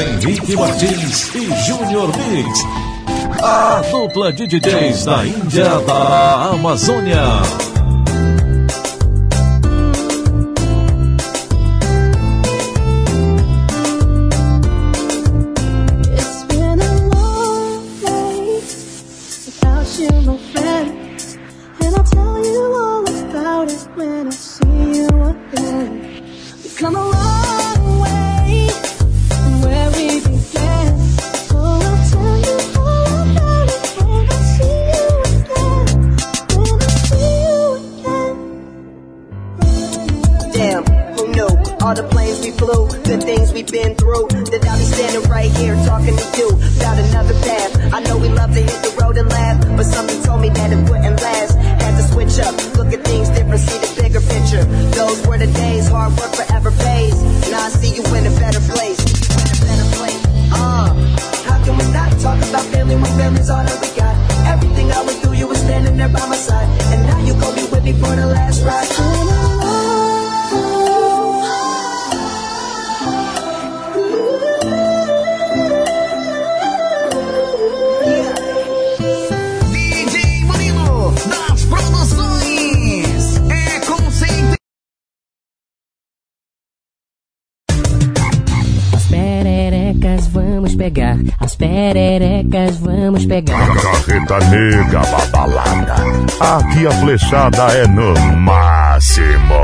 Henrique Martins e Júnior Mix. A dupla de DJs da Índia da Amazônia. Nega babalada. Aqui a flechada é no máximo.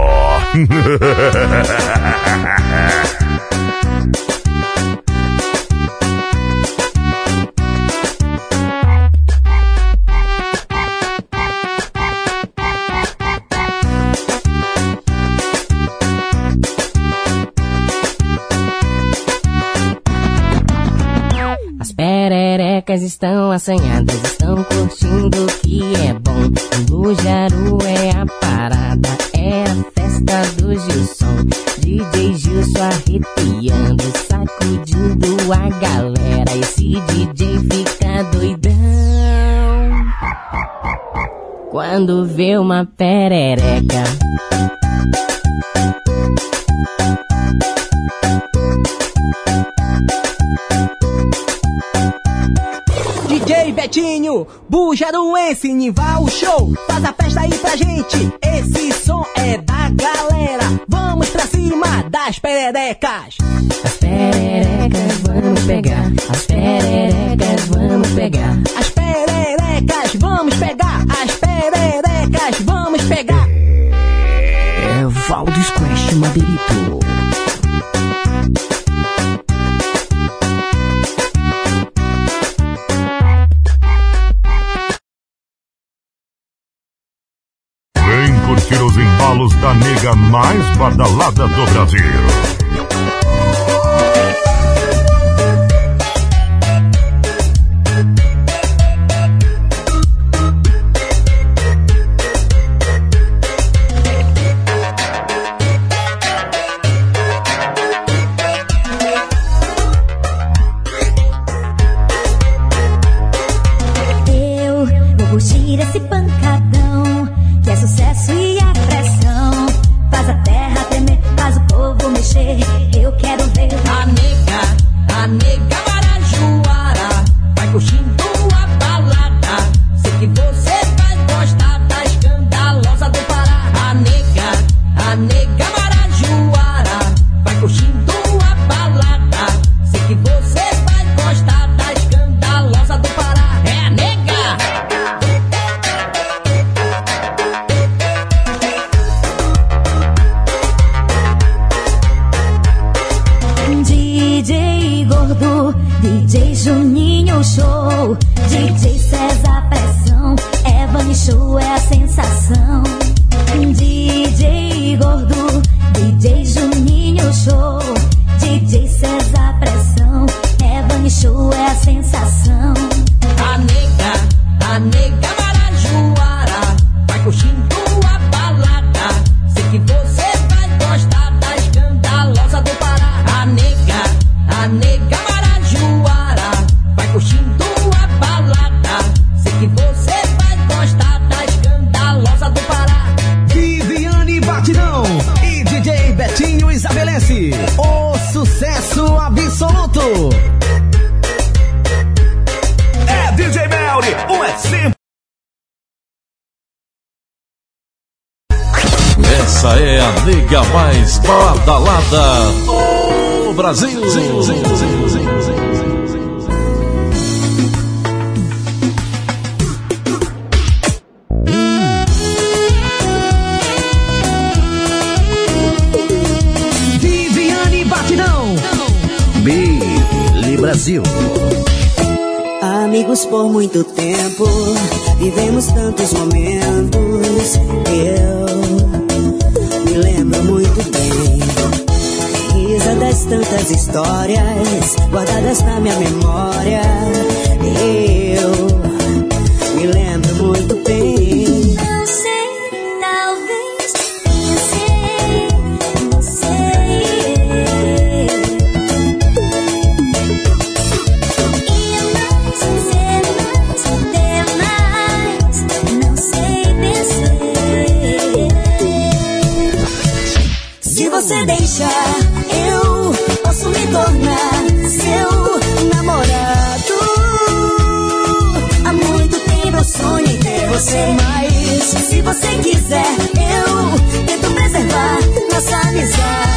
estão assanhadas, estão curtindo o que é bom. Bujaru é a parada, é a festa do Gilson. DJ Gilson arrepiando, sacudindo a galera. Esse DJ fica doidão. Quando vê uma perereca. Betinho, Bujaruense, Nival o show, faz a festa aí pra gente. Esse som é da galera, vamos pra cima das pererecas. As pererecas vamos pegar, as pererecas vamos pegar. As pererecas vamos pegar, as pererecas vamos pegar. É Valdo Squash Madeirito. Da nega mais badalada do Brasil. Essa é a nega mais badalada do Brasil. Brasil, Brasil, Brasil Brasil. Amigos por muito tempo, vivemos tantos momentos. Eu lembro muito bem. Risa das tantas histórias guardadas na minha memória. Eu me lembro. você deixa, eu posso me tornar seu namorado. Há muito tempo eu sonho em ter você, mas se você quiser, eu tento preservar nossa amizade.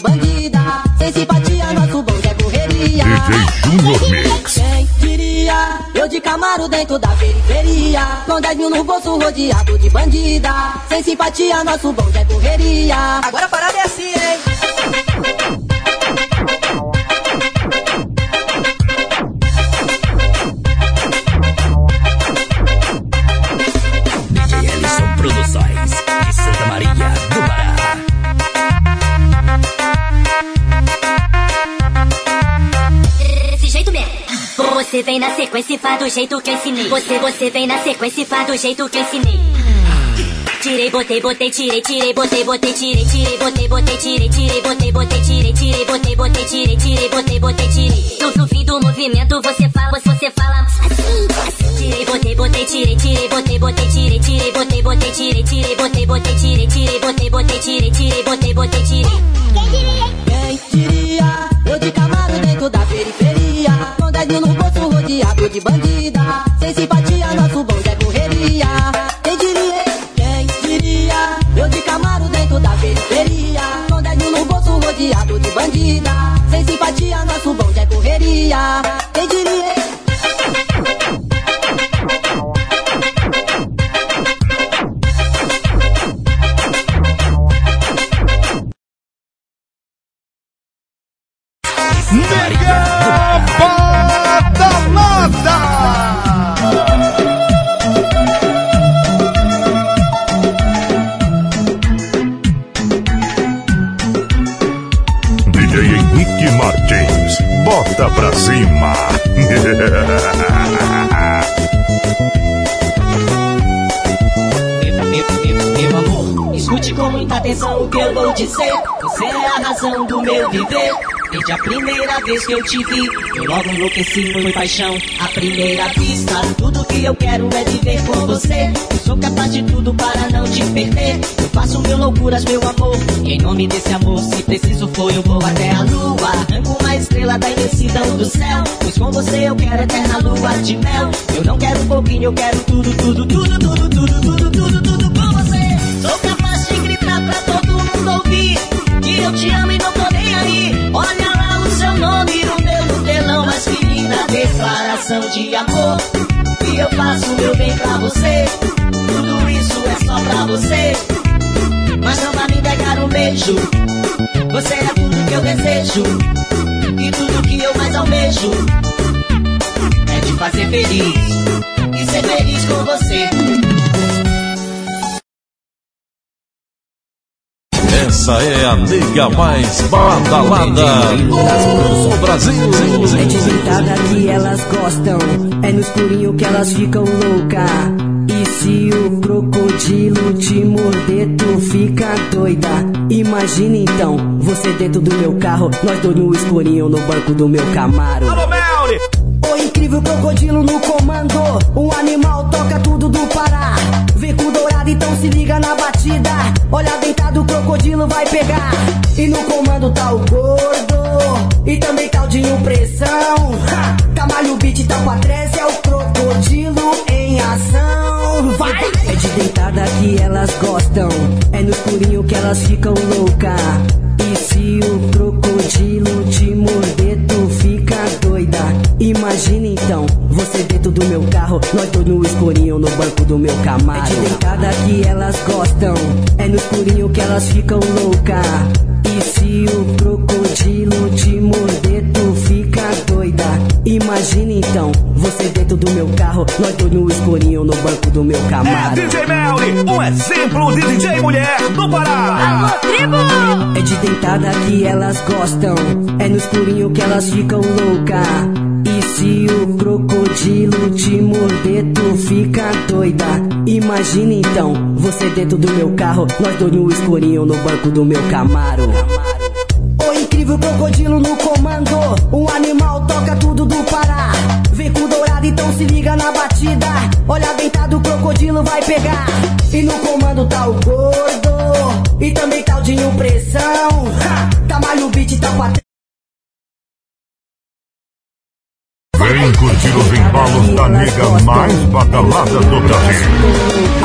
De bandida. Sem simpatia, nosso bonde é correria. DJ Junior Mix. Quem diria? Eu de Camaro dentro da periferia. Com 10 mil no bolso rodeado de bandida. Sem simpatia, nosso bonde é correria. Agora a parada é assim, hein? Você vem na sequência e faz do jeito que eu ensinei. Você, você vem na sequência e faz do jeito que eu ensinei. Tirei, botei, botei, tirei, tirei, botei, botei, tirei, tirei, botei, botei, tirei, tirei, botei, botei, tirei, tirei, botei, botei, tirei, tirei, botei, botei, tirei. No, fim do movimento você fala, você fala assim, assim. Tirei, botei, botei, tirei, tirei, botei, botei, tirei, tirei, botei, botei, tirei, tirei, botei, botei, tirei, tirei, botei, botei, tirei, tirei, botei, botei, tirei. Quem diria? Eu de Camaro dentro da periferia. Rodeado de bandida. Sem simpatia, nosso bonde é correria. Quem diria? Quem diria? Eu de Camaro dentro da periferia. Com 10 mil no bolso rodeado de bandida. Sem simpatia, nosso bonde é correria. Vou dizer. Você é a razão do meu viver. Desde a primeira vez que eu te vi, eu logo enlouqueci, foi paixão. À primeira vista, tudo que eu quero é viver com você. Eu sou capaz de tudo para não te perder. Eu faço mil loucuras, meu amor. E em nome desse amor, se preciso for, eu vou até a lua. Arranco uma estrela da imensidão do céu. Pois com você eu quero eterna lua de mel. Eu não quero um pouquinho, eu quero tudo, tudo, tudo, tudo, tudo, tudo, tudo, tudo com você. Que eu te amo e não tô nem aí. Olha lá o seu nome no meu no telão, mas que linda declaração de amor. E eu faço meu bem pra você. Tudo isso é só pra você. Mas não vai me pegar um beijo. Você é tudo que eu desejo. E tudo que eu mais almejo é te fazer feliz. E ser feliz com você. Essa é a nega mais badalada do Brasil. É de deitada que elas gostam, é no escurinho que elas ficam louca. E se o crocodilo te morder, tu fica doida. Imagina então, você dentro do meu carro, nós dois no escurinho no banco do meu Camaro. O incrível crocodilo no comando, ficam louca. E se o crocodilo te morder, tu fica doida. Imagina então, você dentro do meu carro, nós dois no escurinho no banco do meu Camaro. É de deitada que elas gostam, é no escurinho que elas ficam louca. E se o crocodilo te morder, tu fica doida. Imagina então, você dentro do meu carro, nós dois no escurinho no banco do meu Camaro. DJ Melly, um exemplo de DJ mulher que elas gostam, é no escurinho que elas ficam louca. E se o crocodilo te morder, tu fica doida. Imagina então, você dentro do meu carro, nós dois no escurinho no banco do meu Camaro. O incrível crocodilo no comando, um animal toca tudo do Pará. Vem com dourado, então se liga na batida. Olha deitado, o crocodilo vai pegar. E no comando tá o gordo, e também tal de impressão. Beat tá patente. Vem curtir os embalos da nega mais badalada do Brasil.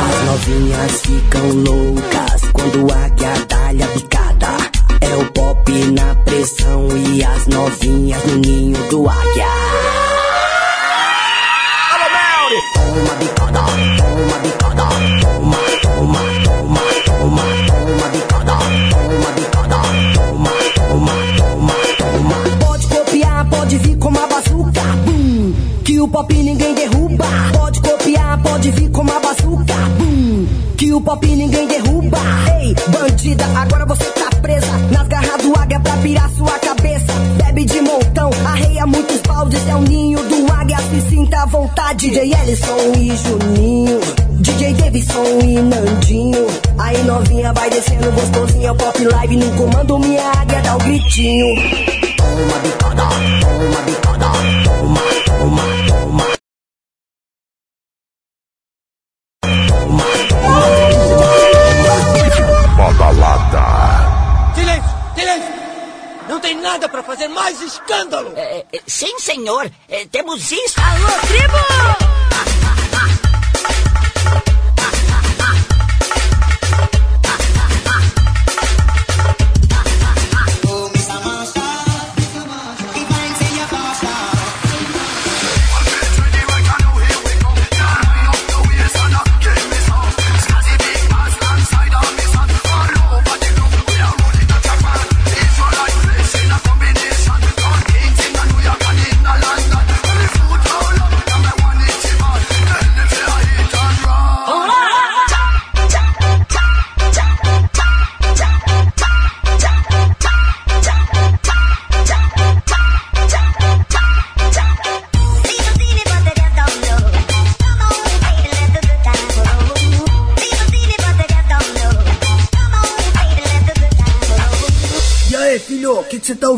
As novinhas ficam loucas quando a águia dá-lhe a bicada. É o pop na pressão e as novinhas no ninho do águia. DJ Ellison e Juninho, DJ Davidson e Nandinho. Aí novinha vai descendo gostosinha, pop live no comando, minha águia dá o gritinho. Toma bicada, toma bicada, toma, toma. Pra fazer mais escândalo! É, é, sim, senhor. É, temos isso. Alô, tribo!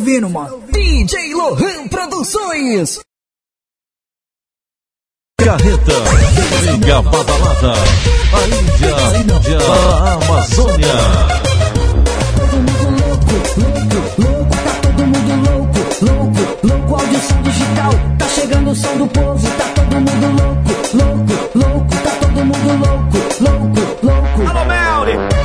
Ouvindo, mano? DJ Lohan Produções. Carreta, Mega Badalada, a Índia, a Índia da Amazônia. Todo mundo louco, louco, louco, tá todo mundo louco, louco, louco, audição digital. Tá chegando o som do povo, tá todo mundo louco, louco, louco, tá todo mundo louco, louco, louco. Alô, Melri!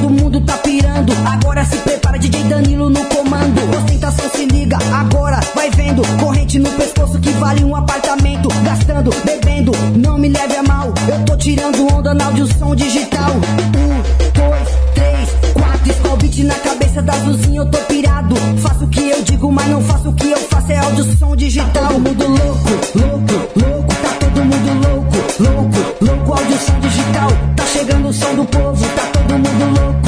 Todo mundo tá pirando. Agora se prepara, DJ Danilo no comando. Ostentação se liga, agora vai vendo. Corrente no pescoço que vale um apartamento. Gastando, bebendo, não me leve a mal. Eu tô tirando onda na audição digital. Um, dois, três, quatro. Beat na cabeça da Zuzinha, eu tô pirado. Faço o que eu digo, mas não faço o que eu faço. É audição digital. Tá todo mundo louco, louco, louco. Tá todo mundo louco, louco, louco. Audição digital. Tá chegando o som do povo. Tá todo mundo louco,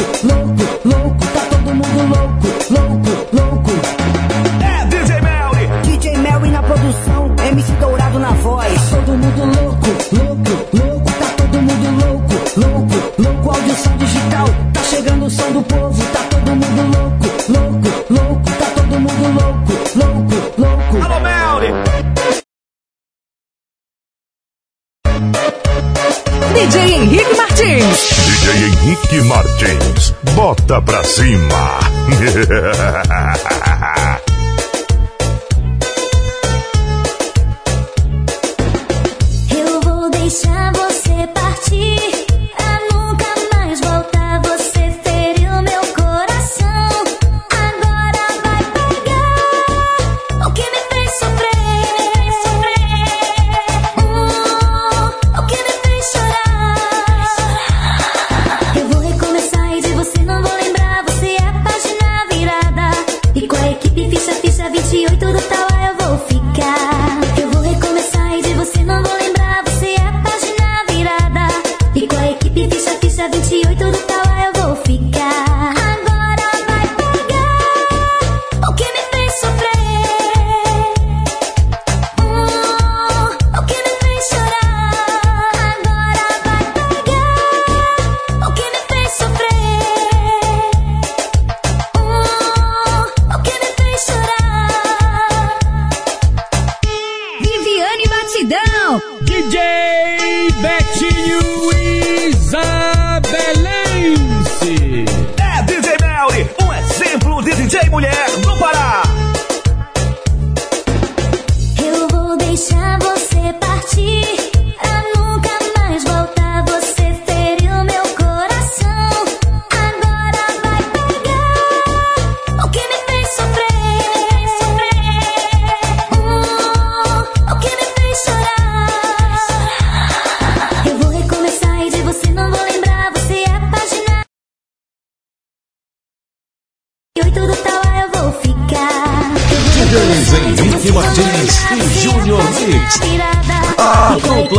DJ Henrique Martins. DJ Henrique Martins. Bota pra cima.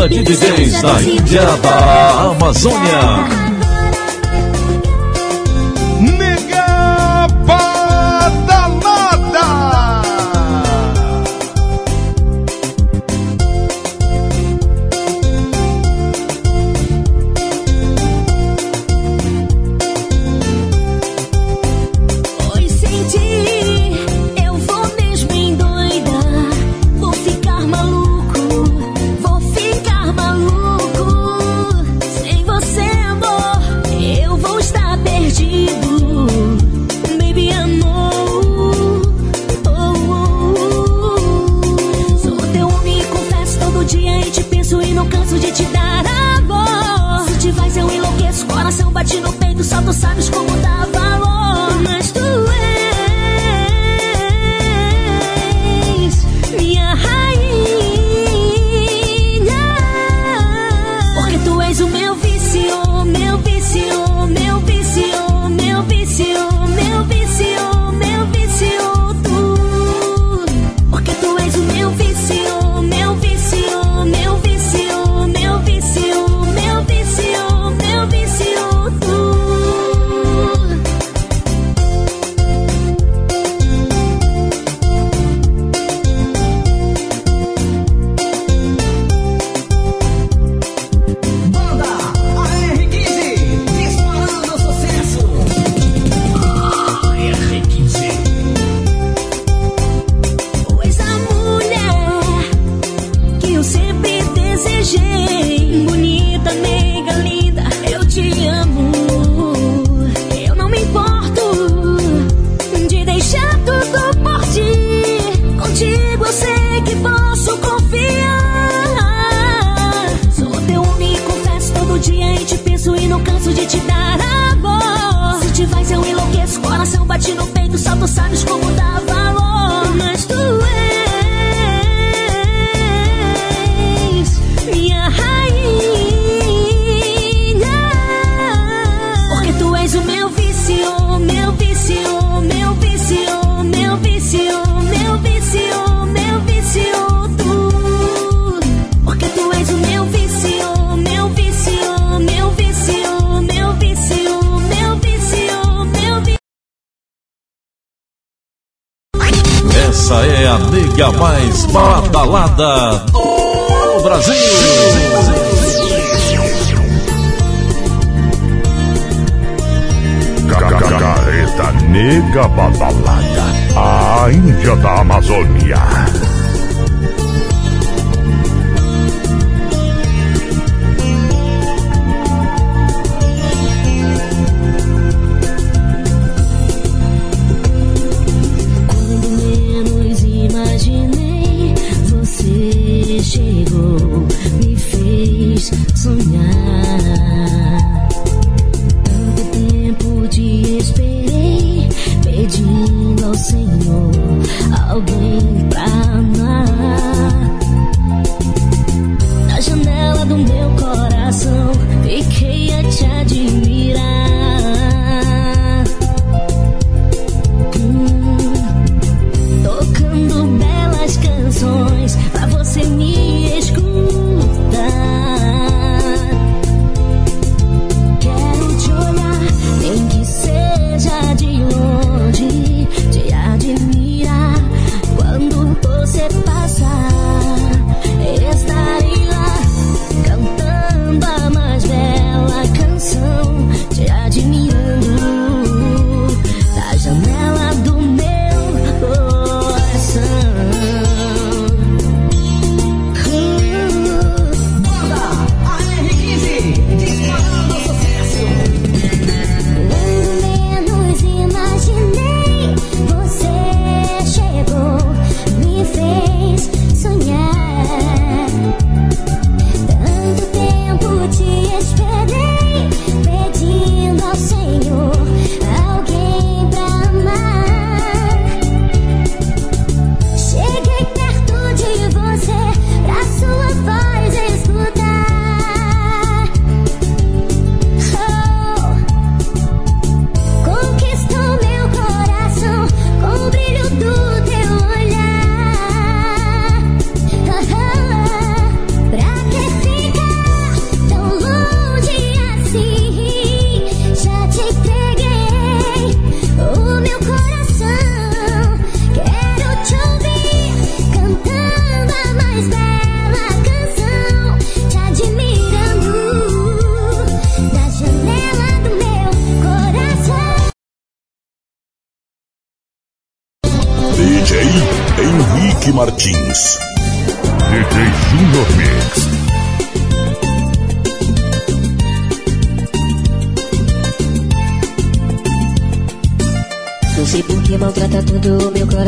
dupla de DJs da Índia da Amazônia.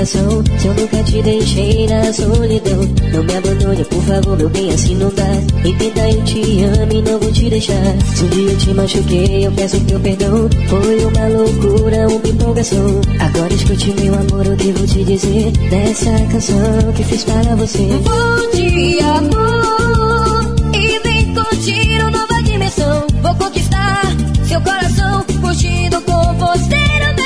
Coração. Se eu nunca te deixei na solidão. Não me abandone, por favor, meu bem, assim não dá Entenda, eu te amo e não vou te deixar. Se um dia eu te machuquei, eu peço teu perdão. Foi uma loucura, uma empolgação. Agora escute, meu amor, o que vou te dizer Dessa canção que fiz para você. Vou te amar E vem curtir uma nova dimensão. Vou conquistar seu coração Curtindo com você no meu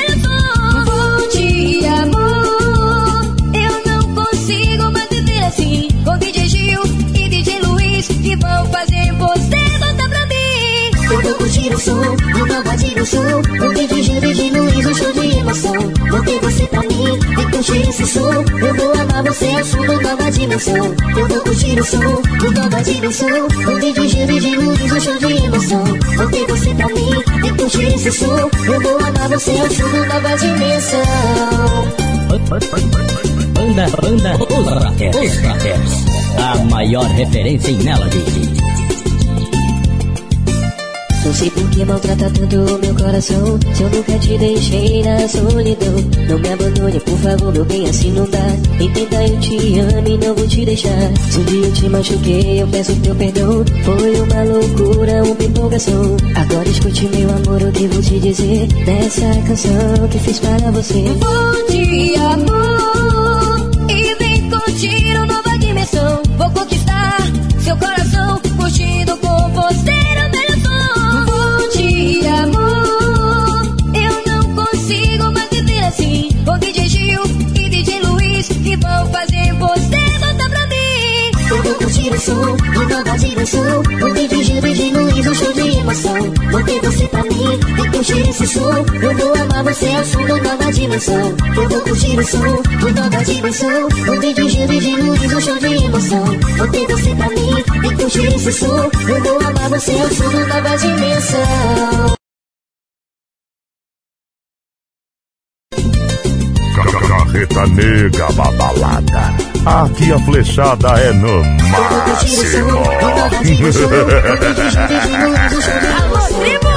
que vão fazer você voltar pra mim. Eu vou curtir o som, eu nova dimensão. Com DJ Gil e DJ Luiz, um show de emoção. Vou ter você pra mim, vem curtir esse som. Eu vou amar você, eu sou nova dimensão. Eu vou curtir o som, nova dimensão. Com DJ Gil e DJ Luiz, um show de emoção. Vou ter você pra mim, vem curtir esse som. Eu vou amar você, eu sou nova dimensão. Banda, banda, os Ratters. Os Ratters. A maior referência em melody. Não sei por que maltrata tanto o meu coração. Se eu nunca te deixei na solidão. Não me abandone, por favor, meu bem, assim não dá. Entenda, eu te amo e não vou te deixar. Se um dia eu te machuquei, eu peço teu perdão. Foi uma loucura, uma empolgação. Agora escute, meu amor, o que vou te dizer Dessa canção que fiz para você. Vou te amar uma nova dimensão Vou conquistar seu coração Curtindo com você no meu de amor. Eu não consigo mais viver assim. Com DJ Gil e DJ Luiz que vão fazer você voltar pra mim. Vou curtir o som, uma nova dimensão. Com DJ Gil DJ Luiz, um show de emoção. Vou ter você pra mim, vem curtir esse som. Eu vou amar você, eu sou da nova dimensão. Eu vou curtir o som, uma nova dimensão. Com DJ Gil e DJ Luiz, um show de emoção. Vou ter você pra mim, vem curtir esse som. Eu vou amar você, eu sou da nova dimensão. Carreta Nega Babalada. Aqui a flechada é no máximo. Alô, tribo!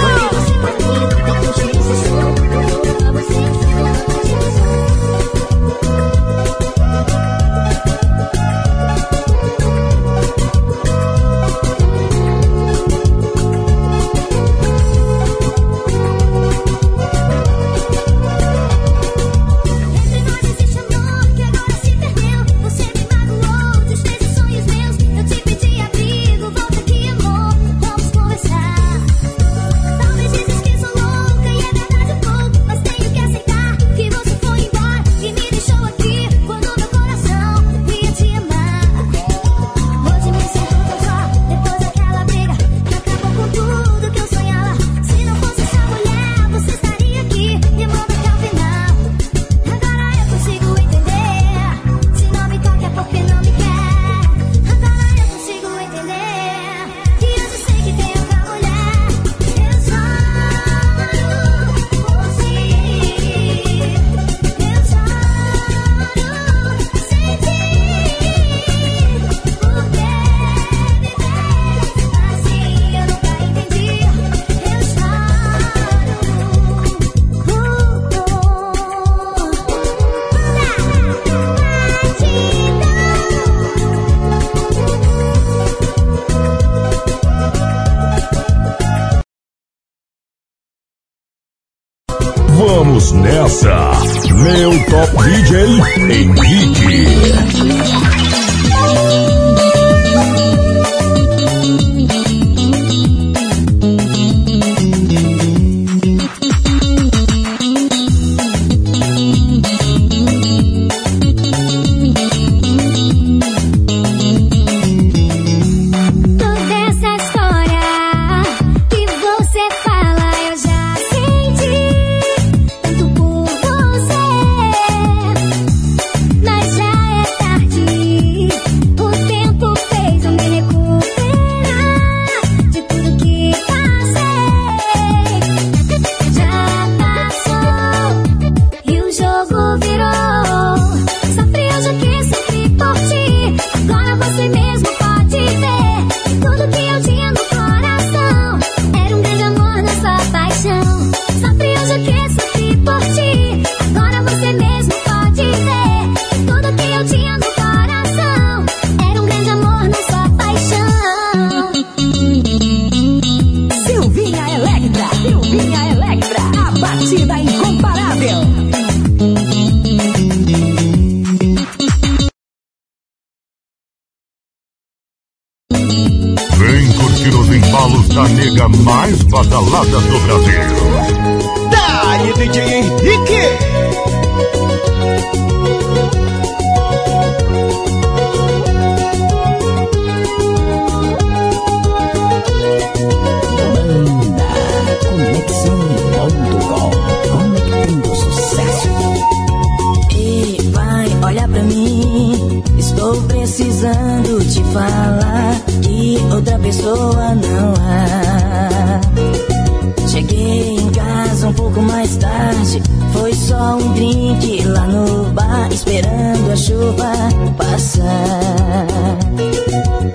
Passar.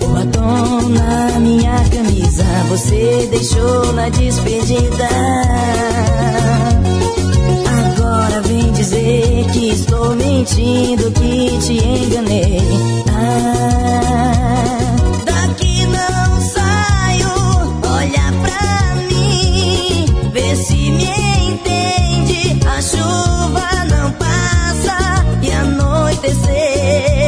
O batom na minha camisa Você deixou na despedida. Agora vem dizer que estou mentindo Que te enganei. Ah, Daqui não saio Olha pra mim Vê se me entende. A chuva não passa E anoiteceu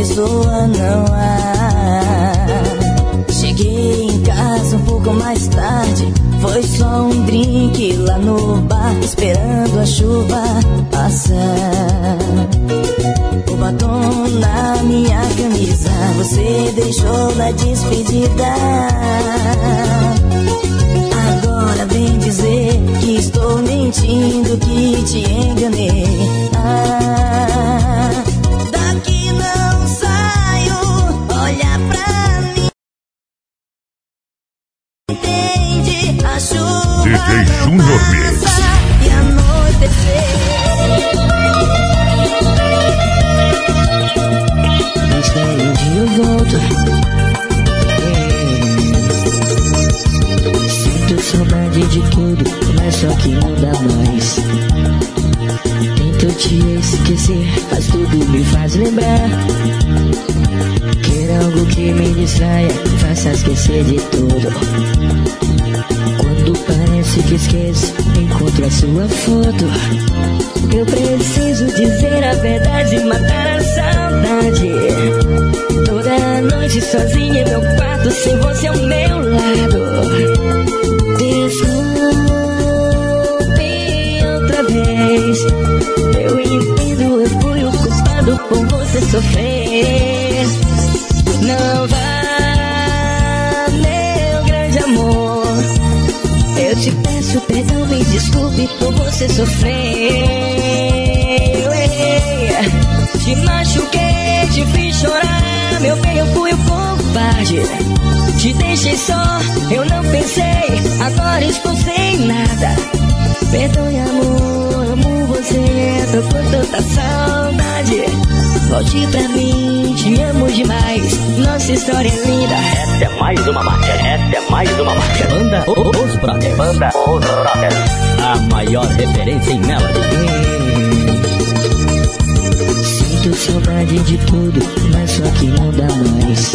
pessoa não há. Cheguei em casa um pouco mais tarde. Foi só um drink lá no bar Esperando a chuva passar. O batom na minha camisa Você deixou na despedida. Agora vem dizer que estou mentindo Que te enganei. Ah, a chuva DJ Junior Mix. E anoitecer Espere um dia eu volto. Sinto saudade de tudo, mas só que não dá mais. Tento te esquecer, mas tudo me faz lembrar. Quero algo que me distraia, faça esquecer de tudo. Parece que esqueço, encontro a sua foto. Eu preciso dizer a verdade matar a saudade. Toda noite sozinha em meu quarto, sem você ao meu lado. Desculpe outra vez. Eu entendo, eu fui o culpado por você sofrer. Não vá, peço perdão, me desculpe por você sofrer. Te machuquei, te fiz chorar. Meu bem, eu fui o covarde. Te deixei só, eu não pensei. Agora estou sem nada. Perdoe, amor, amo você. Tô com tanta saudade. Volte pra mim, te amo demais. Nossa história é linda. É mais uma marca, essa é mais uma marca. Banda O- Os Brothers. Banda Os Brothers. A maior referência em Melody. Sinto saudade de tudo, mas só que não dá mais.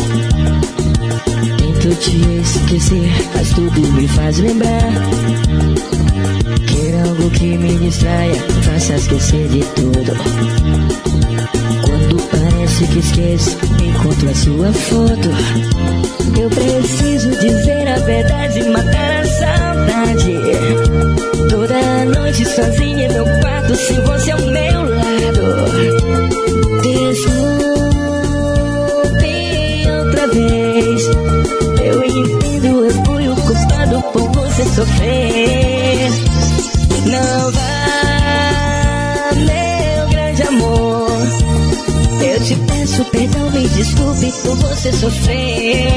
Tento te esquecer, mas tudo me faz lembrar. Quero algo que me distraia, faça esquecer de tudo. Parece que esqueço, encontro a sua foto. Eu preciso dizer a verdade matar a saudade. Toda noite sozinha em meu quarto, sem você ao meu lado. Desculpe outra vez. Eu entendo, eu fui o culpado por você sofrer. Não vá, te peço perdão, me desculpe por você sofrer.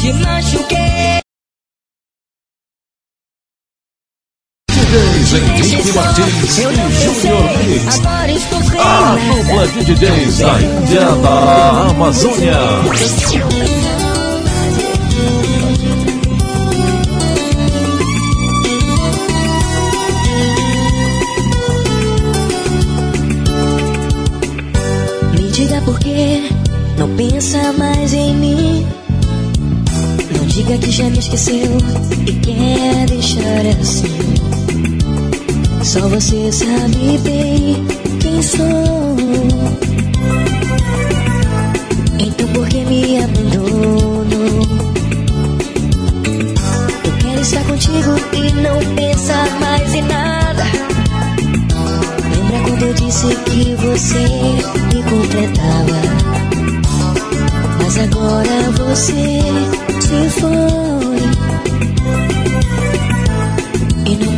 Te machuquei. DJs Henrique Martins e Júnior Mix. A dupla de DJs da Índia da Amazônia. Que já me esqueceu e quer deixar assim. Só você sabe bem quem sou. Então por que me abandonou? Eu quero estar contigo e não pensar mais em nada. Lembra quando eu disse que você me completava? Mas agora você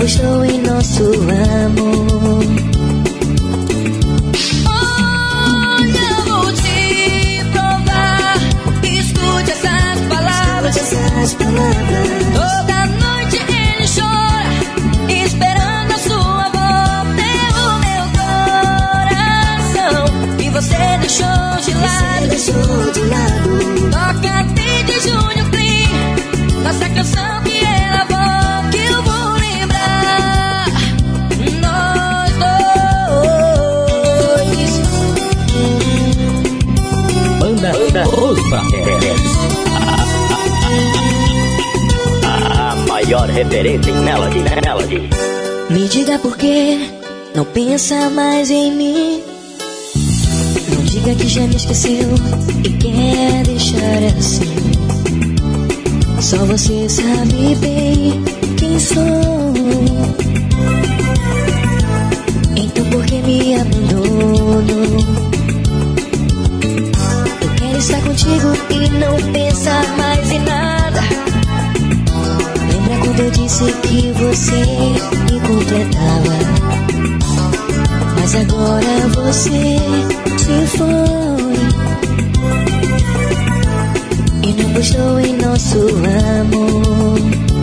gostou em nosso amor. Olha, vou te provar. Escute essas palavras. essas palavras. Toda noite ele chora, esperando a sua volta. O meu coração e você deixou de lado. Deixou de lado. Os. A, a maior referência em Melody, Melody. Me diga por que não pensa mais em mim. Não diga que já me esqueceu e quer deixar assim. Só você sabe bem quem sou. Então por que me abandonou? Estar contigo e não pensar mais em nada. Lembra quando eu disse que você me completava? Mas agora você se foi e não gostou em nosso amor.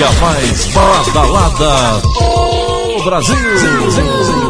Nega mais badalada do Brasil. Estou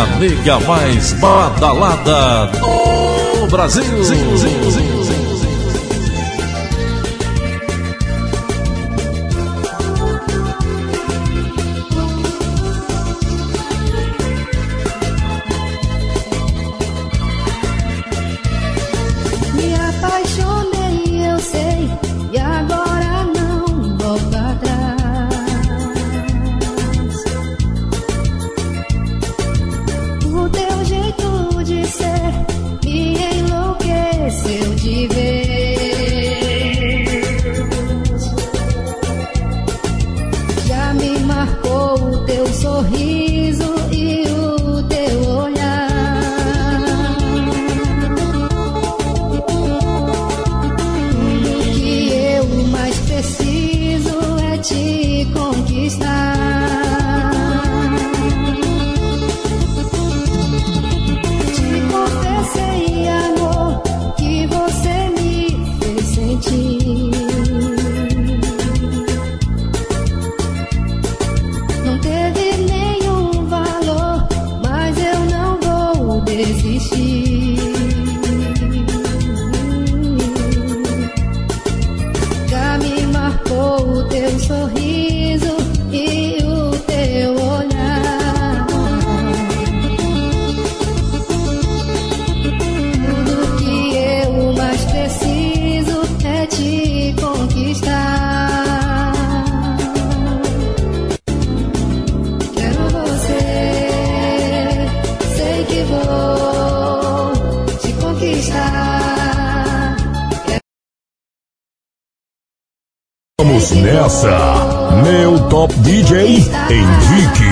a nega mais badalada do Brasil. zinho. Vamos nessa! Meu top DJ Henrique.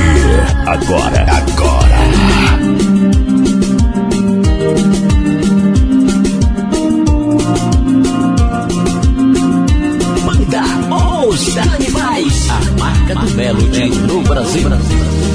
Agora, agora. Banda Oceane animais. a marca do Belo no Brasil. Brasil.